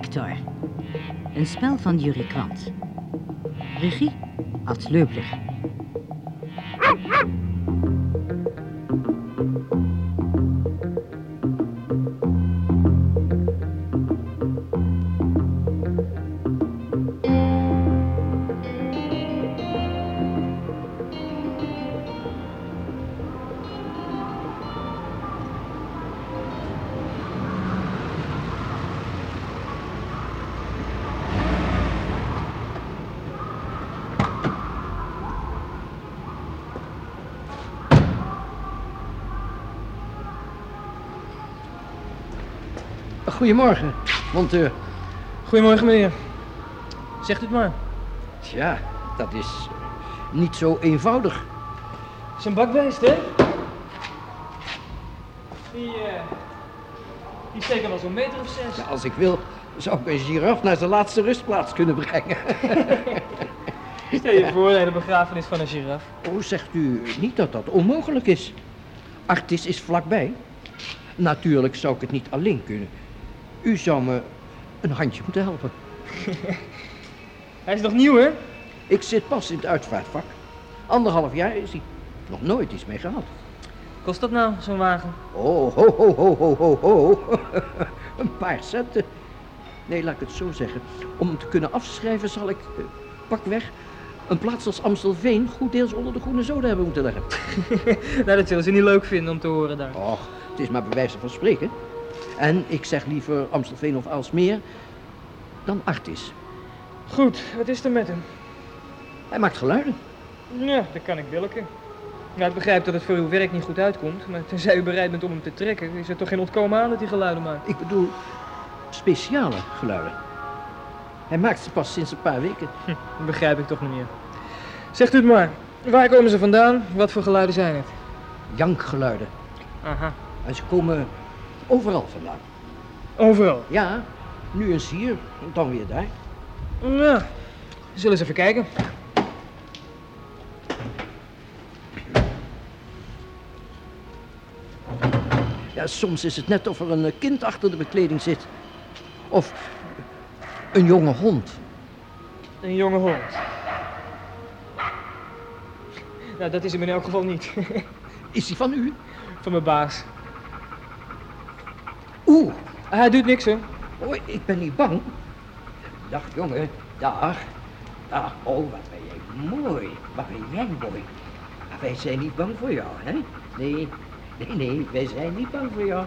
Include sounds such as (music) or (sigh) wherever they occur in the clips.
Victor. Een spel van Jurie Krant. Regie Ad Leupler. Goedemorgen, monteur. Goedemorgen, meneer. Zegt u het maar. Tja, dat is niet zo eenvoudig. Zijn bakbeest, hè? Die, eh... Die steken wel zo'n meter of zes. Ja, als ik wil, zou ik een giraf naar zijn laatste rustplaats kunnen brengen. (laughs) Stel je voor de begrafenis van een giraf. Oh, zegt u niet dat dat onmogelijk is? Artis is vlakbij. Natuurlijk zou ik het niet alleen kunnen. U zou me een handje moeten helpen. (laughs) Hij is nog nieuw, hè? Ik zit pas in het uitvaartvak. Anderhalf jaar is hij. Nog nooit iets mee gehad. Kost dat nou, zo'n wagen? Oh, ho, ho, ho, ho, ho, ho. (laughs) een paar centen. Nee, laat ik het zo zeggen. Om hem te kunnen afschrijven zal ik, eh, pak weg, een plaats als Amstelveen goed deels onder de groene zoden hebben moeten leggen. (laughs) nou, dat zullen ze niet leuk vinden om te horen daar. Och, het is maar bij wijze van spreken. En ik zeg liever Amstelveen of Aalsmeer dan Artis. Goed, wat is er met hem? Hij maakt geluiden. Ja, dat kan ik wilken. Nou, ik begrijp dat het voor uw werk niet goed uitkomt, maar tenzij u bereid bent om hem te trekken, is er toch geen ontkomen aan dat hij geluiden maakt? Ik bedoel, speciale geluiden. Hij maakt ze pas sinds een paar weken. Hm, dat begrijp ik toch, meneer. Zegt u het maar. Waar komen ze vandaan? Wat voor geluiden zijn het? Jankgeluiden. Aha. En ze komen overal vandaan. Overal? Ja, nu eens hier, dan weer daar. Ja, we zullen eens even kijken. Ja, soms is het net of er een kind achter de bekleding zit. Of een jonge hond. Een jonge hond. Nou, dat is hem in elk geval niet. Is die van u? Van mijn baas. Hij doet niks, hoor. oh, ik ben niet bang. Dag jongen, dag. Dag, oh wat ben jij mooi. Wat ben jij mooi. Maar wij zijn niet bang voor jou, hè? Nee, nee, nee, wij zijn niet bang voor jou.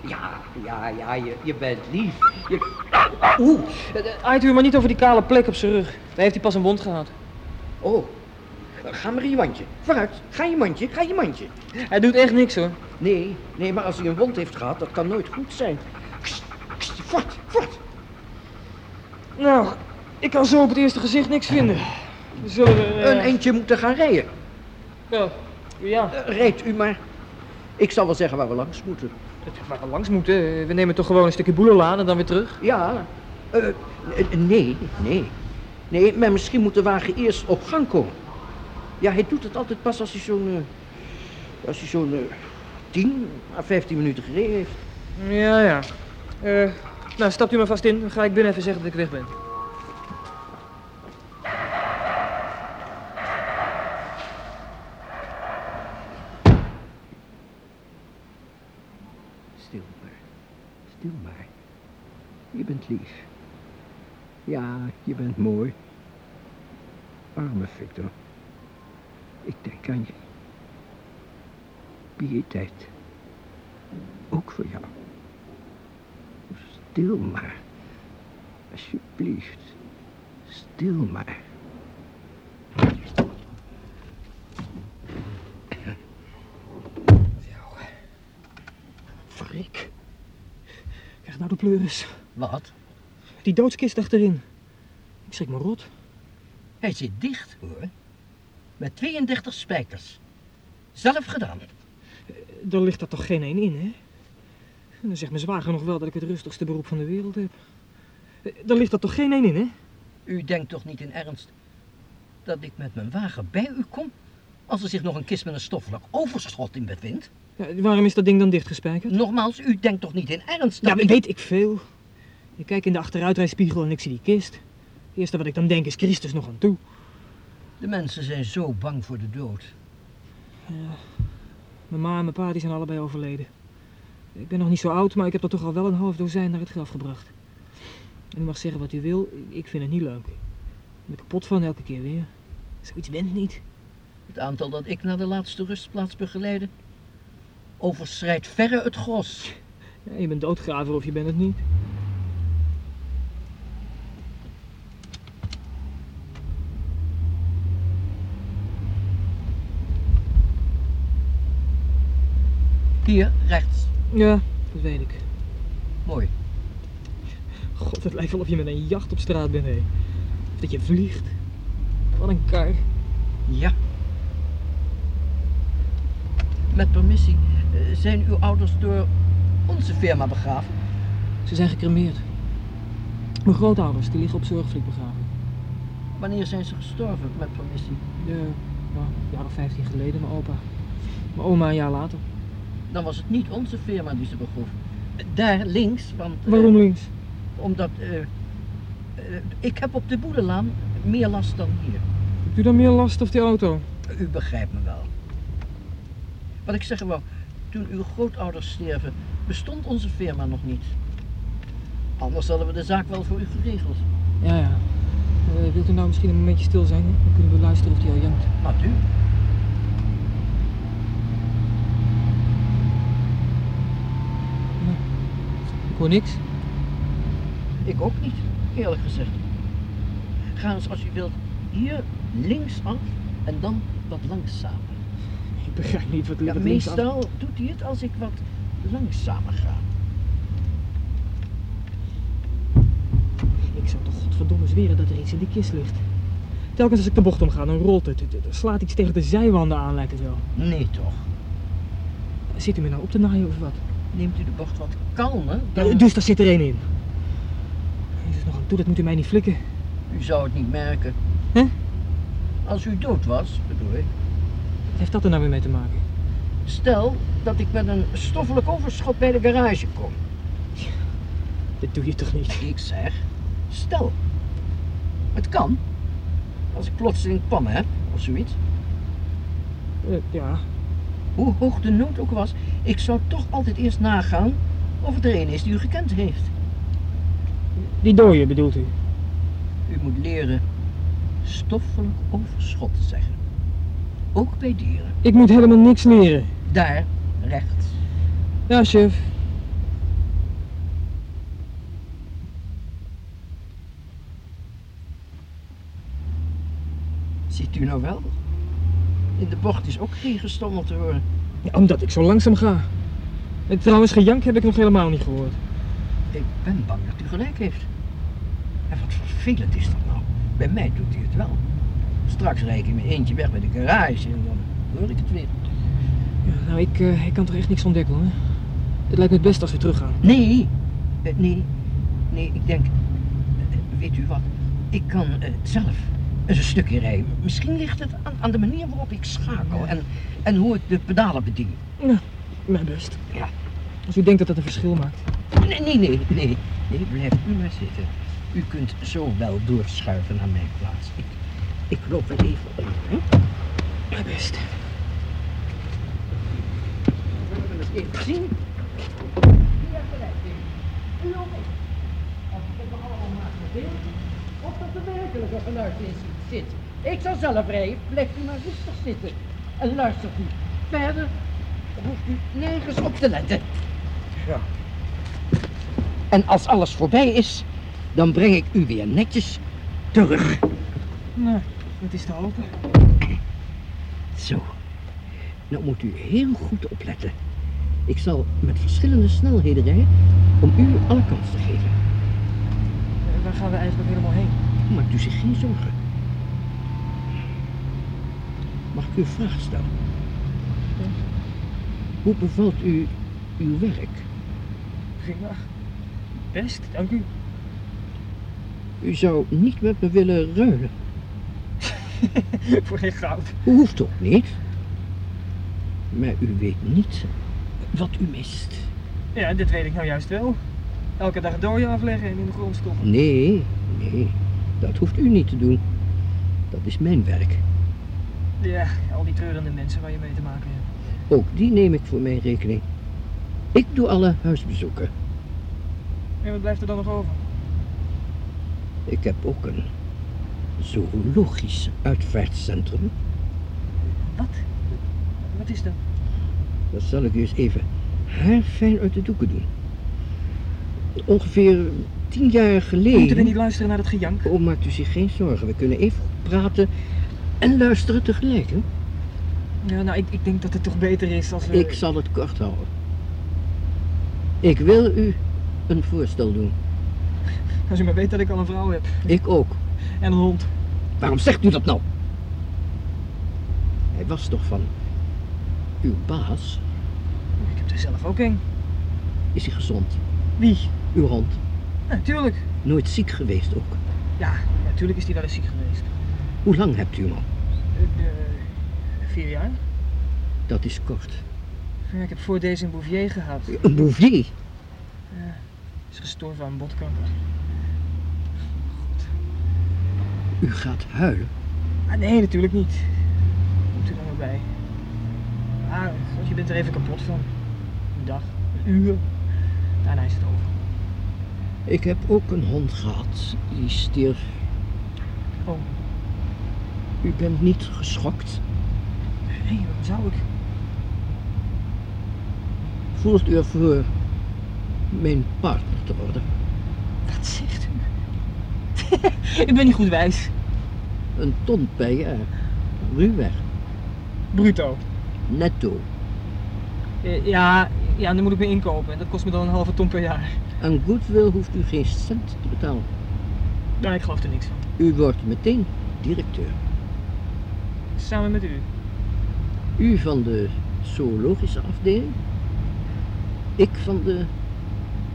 Ja, ja, ja, je, je bent lief. Je... Oeh, Aait u maar niet over die kale plek op zijn rug. Daar heeft hij pas een wond gehad. oh. Ga maar in je mandje. Vooruit, ga in je mandje, ga in je mandje. Hij doet echt niks, hoor. Nee, nee, maar als hij een wond heeft gehad, dat kan nooit goed zijn. Kst, kst, voort, voort. Nou, ik kan zo op het eerste gezicht niks vinden. We zullen we... eh, Een eentje moeten gaan rijden. Ja, ja. Eh, Rijdt u maar. Ik zal wel zeggen waar we langs moeten. Waar we langs moeten. We nemen toch gewoon een stukje boelerlaan en dan weer terug. Ja, eh, eh, nee, nee. Nee, maar misschien moet de wagen eerst op gang komen. Ja, hij doet het altijd pas als hij zo'n... eh, als hij zo'n eh, 10 à 15 minuten gereden heeft. Ja, ja. Eh, nou, stapt u maar vast in. Dan ga ik binnen even zeggen dat ik weg ben. Stil maar. Stil maar. Je bent lief. Ja, je bent mooi. Arme Victor. Je. Pietijd. Ook voor jou. Stil maar. Alsjeblieft. Stil maar. Frik. Krijg nou de pleuris. Wat? Die doodskist achterin. Ik schrik me rot. Hij zit dicht, hoor. Met 32 spijkers. Zelf gedaan. Er ligt er toch geen één in, hè? En dan zegt mijn zwager nog wel dat ik het rustigste beroep van de wereld heb. Eh, Er ligt er toch geen één in, hè? U denkt toch niet in ernst dat ik met mijn wagen bij u kom? Als er zich nog een kist met een stoffelijk overschot in bevindt? Ja, waarom is dat ding dan dichtgespijkerd? Nogmaals, u denkt toch niet in ernst dat Ja, ik... weet ik veel. Ik kijk in de achteruitrijspiegel en ik zie die kist. Het eerste wat ik dan denk is Christus nog aan toe. De mensen zijn zo bang voor de dood. Mijn ma en mijn pa die zijn allebei overleden. Ik ben nog niet zo oud, maar ik heb er toch al wel een half dozijn naar het graf gebracht. En u mag zeggen wat u wil, ik vind het niet leuk. Ik ben kapot van elke keer weer. Zoiets went niet. Het aantal dat ik naar de laatste rustplaats begeleide, overschrijdt verre het gros. Ja, je bent doodgraver of je bent het niet. Hier, rechts. Ja, dat weet ik. Mooi. God, het lijkt wel of je met een jacht op straat bent, hé. Of dat je vliegt. Wat een kar. Ja. Met permissie, eh, zijn uw ouders door onze firma begraven? Ze zijn gecremeerd. Mijn grootouders, die liggen op zorgvliet begraven. Wanneer zijn ze gestorven, met permissie? Ja, nou, een jaar of 15 geleden, mijn opa. Mijn oma een jaar later. Dan was het niet onze firma die ze begroef. Daar links, want... eh, Waarom links? Omdat, eh, eh, ik heb op de Boedelaan meer last dan hier. Hebt u dan meer last of die auto? U begrijpt me wel. Wat ik zeggen wou, toen uw grootouders sterven, bestond onze firma nog niet. Anders hadden we de zaak wel voor u geregeld. Ja, ja. Wilt u nou misschien een momentje stil zijn? Dan kunnen we luisteren of die al jankt. Wat hoor niks. Ik ook niet, eerlijk gezegd. Ga eens als u wilt hier linksaf en dan wat langzamer. Ik begrijp niet wat u Ja, af- meestal doet hij het als ik wat langzamer ga. Ik zou toch godverdomme zweren dat er iets in die kist ligt. Telkens als ik de bocht omga, dan rolt het. Het- het slaat iets tegen de zijwanden aan, lijkt het wel. Nee toch. Zit u me nou op te naaien of wat? Neemt u de bocht wat kalmer, dan... Dus daar zit er één in. Jezus, nog aan toe, dat moet u mij niet flikken. U zou het niet merken. Hè? Als u dood was, bedoel ik. Wat heeft dat er nou weer mee te maken? Stel dat ik met een stoffelijk overschot bij de garage kom. Dit doe je toch niet? Ik zeg, stel. Het kan. Als ik plotseling pammen heb, of zoiets. Eh, ja, Hoe hoog de nood ook was, ik zou toch altijd eerst nagaan of het er een is die u gekend heeft. die dooie bedoelt u? U moet leren stoffelijk overschot te zeggen. Ook bij dieren. Ik moet helemaal niks leren. Daar, rechts. Ja, chef. Ziet u nou wel? In de bocht is ook geen gestommel te horen. Ja, omdat ik zo langzaam ga. En trouwens, gejank heb ik nog helemaal niet gehoord. Ik ben bang dat u gelijk heeft. En wat vervelend is dat nou? Bij mij doet hij het wel. Straks rijd ik in mijn eentje weg bij de garage en dan hoor ik het weer. Ja, nou, ik, eh, ik kan toch echt niks ontdekken hoor. Het lijkt me het best als we teruggaan. Nee, eh, nee, nee, ik denk, eh, weet u wat, ik kan eh, zelf eens een stukje rijden. Misschien ligt het aan, aan de manier waarop ik schakel en, en hoe ik de pedalen bedien. Mijn best. Ja. Als u denkt dat dat een verschil maakt. Nee, nee, nee, nee, nee, blijf u maar zitten. U kunt zo wel doorschuiven naar mijn plaats. Ik, ik loop wel even op. Hè? Mijn best. Even zien? Ja, gelijk, U ook. Als ik het allemaal of dat er werkelijk een geluid in zit. Ik zal zelf rijden, blijft u maar rustig zitten. En luistert u. Verder hoeft u nergens op te letten. Zo. En als alles voorbij is, dan breng ik u weer netjes terug. Nou, het is te hopen. Zo. Nou moet u heel goed opletten. Ik zal met verschillende snelheden rijden om u alle kans te geven. Eh, waar gaan we eigenlijk helemaal heen? Maakt u zich geen zorgen. Mag ik u een vraag stellen? Hoe bevalt u uw werk? Prima. Best, dank u. U zou niet met me willen ruilen. (laughs) Voor geen goud. Hoeft ook niet. Maar u weet niet wat u mist. Ja, dit weet ik nou juist wel. Elke dag dooien afleggen en in de grond stoppen. Nee, nee, dat hoeft u niet te doen. Dat is mijn werk. Ja, al die treurende mensen waar je mee te maken hebt. Ook die neem ik voor mijn rekening. Ik doe alle huisbezoeken. En wat blijft er dan nog over? Ik heb ook een zoologisch uitvaartcentrum. Wat? Wat is dat? Dat zal ik u eens even haarfijn uit de doeken doen. Ongeveer tien jaar geleden... Moeten we niet luisteren naar het gejank? Oh, maakt u zich geen zorgen. We kunnen even praten en luisteren tegelijk. Hè? Ja, nou, ik, ik denk dat het toch beter is als we... Ik zal het kort houden. Ik wil u een voorstel doen. Als u maar weet dat ik al een vrouw heb. Ik ook. En een hond. Waarom zegt u dat nou? Hij was toch van uw baas? Ik heb er zelf ook een. Is hij gezond? Wie? Uw hond? Natuurlijk. Nooit ziek geweest ook. Ja, natuurlijk is hij wel eens ziek geweest. Hoe lang hebt u hem al? Eh, vier jaar. Dat is kort. Ja, ik heb voor deze een Bouvier gehad. Een bouvier? Ja, is gestorven aan botkanker. U gaat huilen? Ah, nee, natuurlijk niet. Moet u er maar bij. Ah, want je bent er even kapot van. Een dag, een uur. Daarna is het over. Ik heb ook een hond gehad. Die stierf. Oh, U bent niet geschokt? nee, waarom zou ik? Voelt u ervoor mijn partner te worden? Wat zegt u? (laughs) ik ben niet goed wijs. Een ton per jaar. Ruwweg. Bruto. Netto. Eh, ja, ja, dan moet ik me inkopen. En dat kost me dan een halve ton per jaar. Aan goodwill hoeft u geen cent te betalen. Nou, ik geloof er niks van. U wordt meteen directeur. Samen met u. U van de zoologische afdeling. Ik van de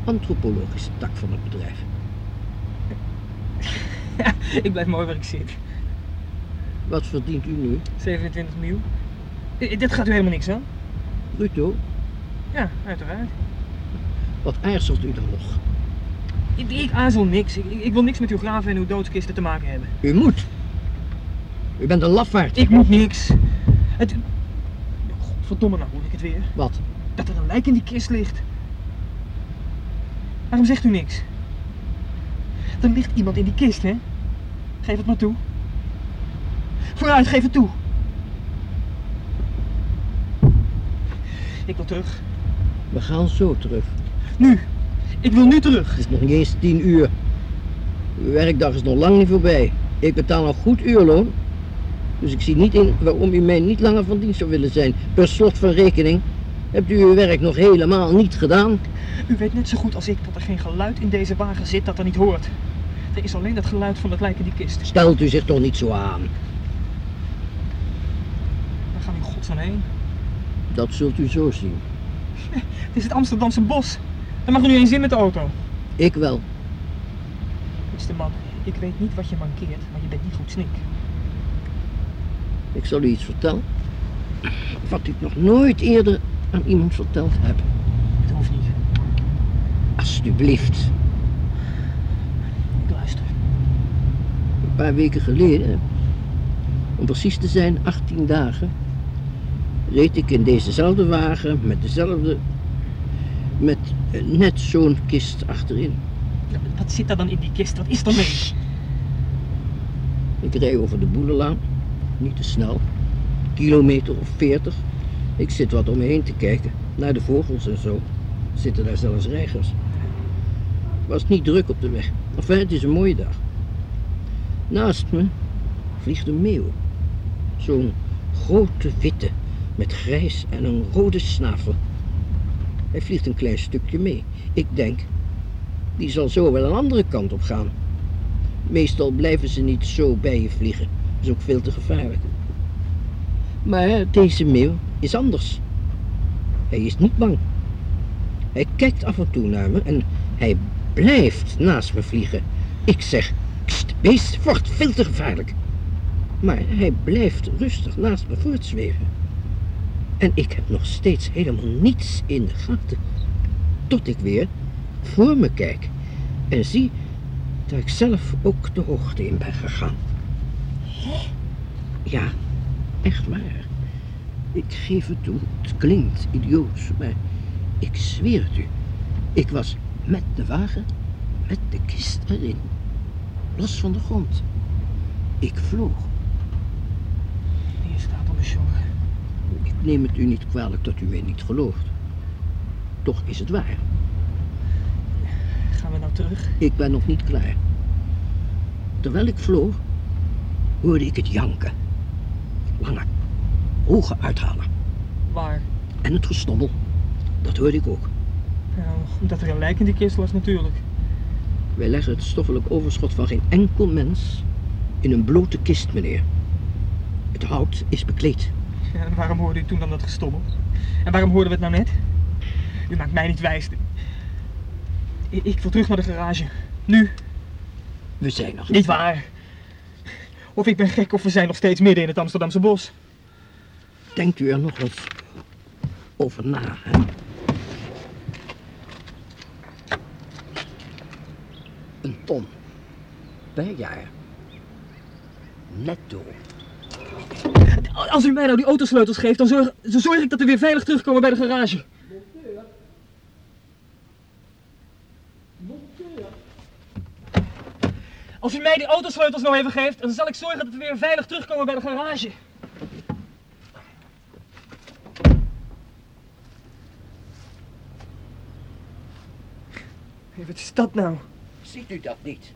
antropologische tak van het bedrijf. (laughs) ik blijf mooi waar ik zit. Wat verdient u nu? 27 mil. Eh, dit gaat u helemaal niks aan? Bruto, Ja, uiteraard. wat aarzelt u dan nog? Ik, ik aarzel niks. Ik, ik wil niks met uw graven en uw doodskisten te maken hebben. U moet. U bent een lafaard. Ik moet niks. Het... Godverdomme, nou hoor ik het weer. Wat? Dat er een lijk in die kist ligt. Waarom zegt u niks? Er ligt iemand in die kist, hè? Geef het maar toe. Vooruit, geef het toe. Ik wil terug. We gaan zo terug. Nu. Ik wil nu terug. Het is nog niet eens tien uur. Uw werkdag is nog lang niet voorbij. Ik betaal een goed uurloon. Dus ik zie niet in waarom u mij niet langer van dienst zou willen zijn. Per slot van rekening hebt u uw werk nog helemaal niet gedaan. U weet net zo goed als ik dat er geen geluid in deze wagen zit dat er niet hoort. Er is alleen het geluid van het lijk in die kist. Stelt u zich toch niet zo aan. Waar gaan we in godsnaam heen? Dat zult u zo zien. (laughs) Het is het Amsterdamse bos. Daar mag u niet eens in met de auto. Ik wel. Beste man, ik weet niet wat je mankeert, maar je bent niet goed snik. Ik zal u iets vertellen. Wat ik nog nooit eerder aan iemand verteld heb. Het hoeft niet. Alsjeblieft. Ik luister. Een paar weken geleden, om precies te zijn 18 dagen, reed ik in dezezelfde wagen met dezelfde, met net zo'n kist achterin. Wat zit daar dan in die kist? Wat is er mee? Ik rijd over de Boelenlaan, niet te snel, kilometer of 40. Ik zit wat om me heen te kijken, naar de vogels en zo. Zitten daar zelfs reigers. Was niet druk op de weg. Enfin, het is een mooie dag. Naast me vliegt een meeuw. Zo'n grote witte, met grijs en een rode snavel. Hij vliegt een klein stukje mee. Ik denk, die zal zo wel een andere kant op gaan. Meestal blijven ze niet zo bij je vliegen. Is ook veel te gevaarlijk. Maar deze meeuw is anders. Hij is niet bang. Hij kijkt af en toe naar me en hij blijft naast me vliegen. Ik zeg, kst, beest, voort, veel te gevaarlijk. Maar hij blijft rustig naast me voortzweven. En ik heb nog steeds helemaal niets in de gaten. Tot ik weer voor me kijk en zie dat ik zelf ook de hoogte in ben gegaan. Ja, echt waar. Ik geef het toe, het klinkt idioots, maar ik zweer het u. Ik was met de wagen, met de kist erin, los van de grond. Ik vloog. Hier staat op mijn jongen. Ik neem het u niet kwalijk dat u mij niet gelooft. Toch is het waar. Gaan we nou terug? Ik ben nog niet klaar. Terwijl ik vloog, hoorde ik het janken. Lange, hoge uithalen. Waar? En het gestommel. Dat hoorde ik ook. Ja, omdat er een lijk in die kist was natuurlijk. Wij leggen het stoffelijk overschot van geen enkel mens in een blote kist, meneer. Het hout is bekleed. Ja, en waarom hoorde u toen dan dat gestommel? En waarom hoorden we het nou net? U maakt mij niet wijs. Ik wil terug naar de garage. Nu. We zijn nog Niet waar. Of ik ben gek of we zijn nog steeds midden in het Amsterdamse bos. Denkt u er nog eens over na, hè? Een ton. Per jaar. Netto. Als u mij nou die autosleutels geeft, dan zorg, dan zorg ik dat we weer veilig terugkomen bij de garage. Als u mij die autosleutels nou even geeft, dan zal ik zorgen dat we weer veilig terugkomen bij de garage. Hey, wat is dat nou? Ziet u dat niet?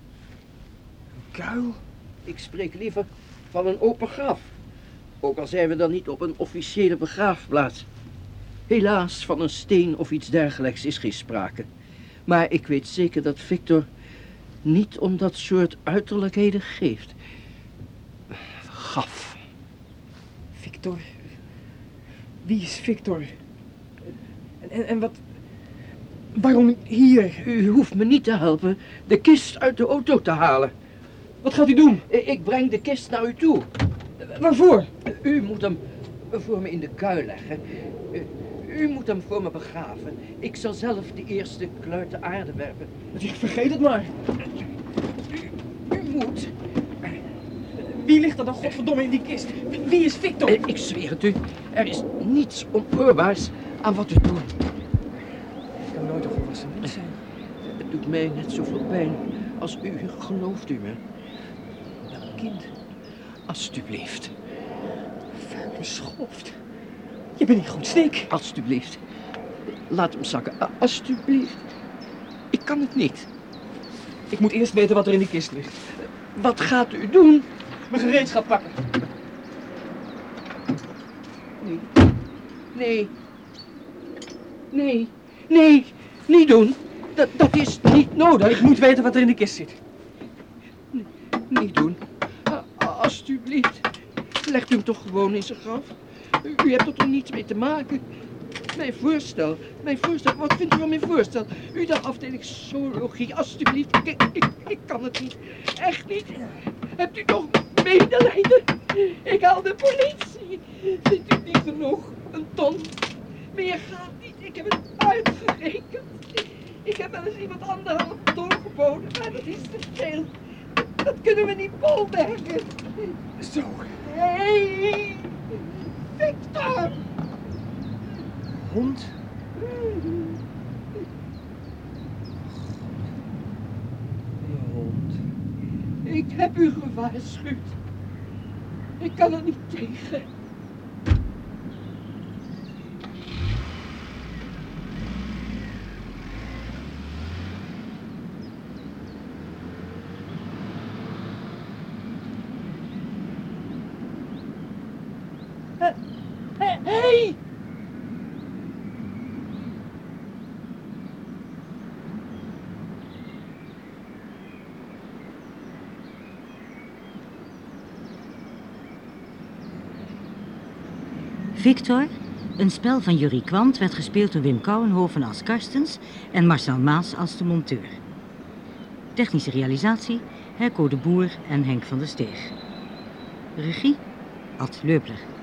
Kuil? Ik spreek liever van een open graf. Ook al zijn we dan niet op een officiële begraafplaats. Helaas, van een steen of iets dergelijks is geen sprake. Maar ik weet zeker dat Victor niet om dat soort uiterlijkheden geeft. Gaf. Victor. Wie is Victor? En, en, en wat. Waarom hier? U hoeft me niet te helpen de kist uit de auto te halen. Wat gaat u doen? Ik breng de kist naar u toe. Waarvoor? U moet hem voor me in de kuil leggen. U- U moet hem voor me begraven. Ik zal zelf de eerste kluiten aarde werpen. Ik vergeet het maar. U moet. Wie ligt er dan godverdomme in die kist? Wie, wie is Victor? Ik zweer het u, er is niets onoorbaars aan wat u doet. Ik kan nooit een volwassen mens zijn. Het doet mij net zoveel pijn als u, gelooft u me. Een kind. Alsjeblieft, Vuile schoft. Je bent niet goed stik. alsjeblieft. Laat hem zakken, alsjeblieft. Ik kan het niet. Ik moet eerst weten wat er in die kist ligt. Wat gaat u doen? Mijn gereedschap pakken. Nee. Nee. Nee. Nee. Niet doen. Dat, dat is niet nodig. Ik moet weten wat er in die kist zit. Niet doen. Alsjeblieft. Legt u hem toch gewoon in zijn graf. U, hebt er toch niets mee te maken. Mijn voorstel. Mijn voorstel. Wat vindt u van mijn voorstel? U de afdeling zoologie. Alsjeblieft. Ik, ik, ik kan het niet. Echt niet. Hebt u toch medelijden? Ik haal de politie. Vindt u niet genoeg? Een ton? Meer gaat niet. Ik heb het uitgerekend. Ik, heb wel eens iemand anderhalf ton geboden, maar dat is te veel. Dat kunnen we niet bolwerken. Zo. Hey, Victor! Hond? Hond. Ik heb u gewaarschuwd. Ik kan er niet tegen. Hey! Victor, een spel van Jurie Kwant, werd gespeeld door Wim Kouwenhoven als Karstens en Marcel Maas als de monteur. Technische realisatie, Herco de Boer en Henk van der Steeg. Regie, Ad Leupler.